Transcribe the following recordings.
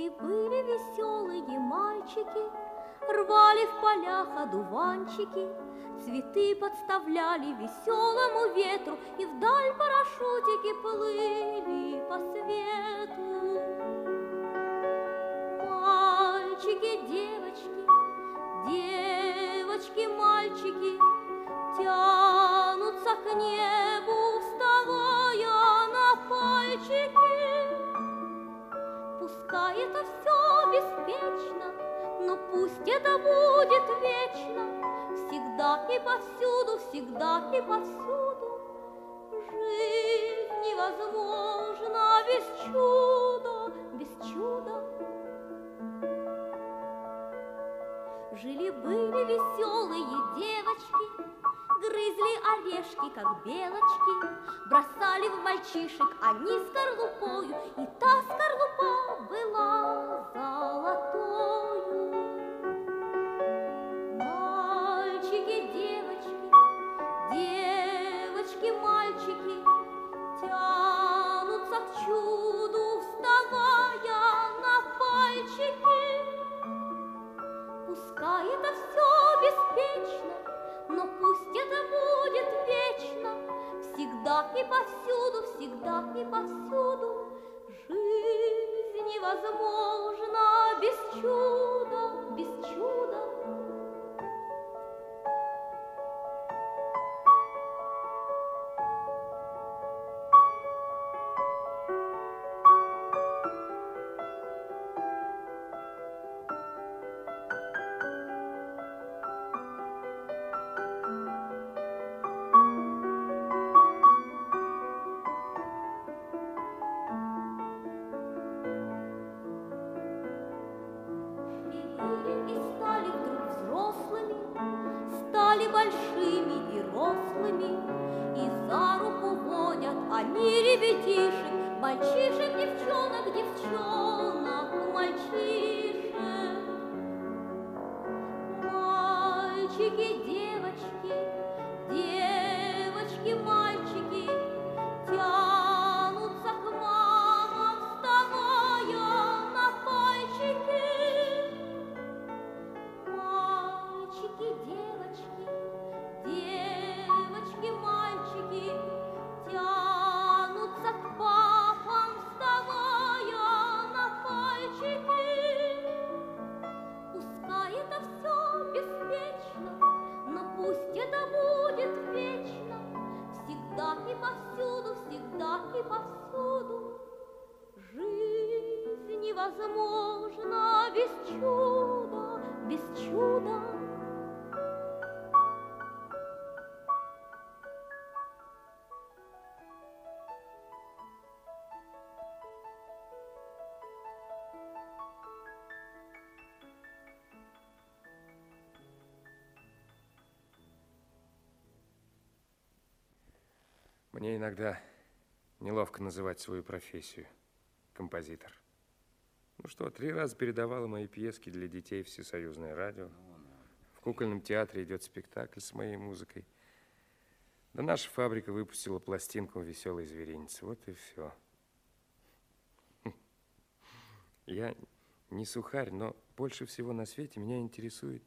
Жили-были веселые мальчики, Рвали в полях одуванчики, Цветы подставляли веселому ветру И вдаль парашютики плыли по свету. Мальчики, девочки, девочки, мальчики пусть это будет вечно, Всегда и повсюду, всегда и повсюду. Жизнь невозможна без чуда, без чуда. Жили-были веселые девочки, Грызли орешки, как белочки, Бросали в мальчишек они скорлупою, И та скорлупа была И повсюду, всегда и повсюду. Жизнь невозможна без чуда, они ребятишек, Мальчишек, девчонок, девчонок, мальчишек. Мальчики, девочки, девочки, мальчики Тянутся к мамам, вставая на пальчики. Мальчики, девочки, Жизнь невозможна без чуда, без чуда. Мне иногда неловко называть свою профессию композитор. Ну что, три раза передавала мои пьески для детей Всесоюзное радио. В кукольном театре идет спектакль с моей музыкой. Да наша фабрика выпустила пластинку «Веселый зверинец». Вот и все. Я не сухарь, но больше всего на свете меня интересует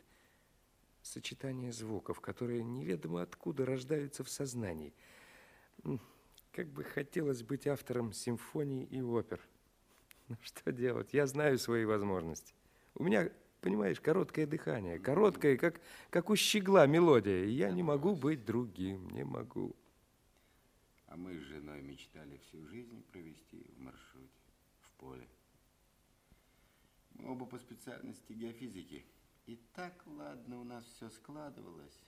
сочетание звуков, которые неведомо откуда рождаются в сознании. Как бы хотелось быть автором симфоний и опер. Что делать? Я знаю свои возможности. У меня, понимаешь, короткое дыхание. Короткое, как, как у щегла мелодия. И я не могу быть другим, не могу. А мы с женой мечтали всю жизнь провести в маршруте, в поле. Мы оба по специальности геофизики. И так ладно у нас все складывалось.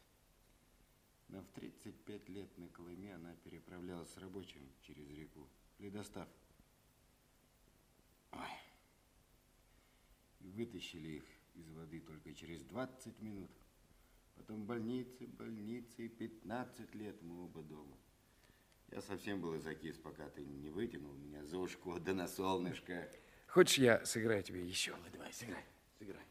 Но в 35 лет на Колыме она переправлялась с рабочим через реку. Ледостав. Ой. И вытащили их из воды только через 20 минут. Потом больницы, больницы, и 15 лет мы оба дома. Я совсем был закис, пока ты не вытянул меня за ушко, да на солнышко. Хочешь, я сыграю тебе еще? Давай, давай, сыграй, сыграй.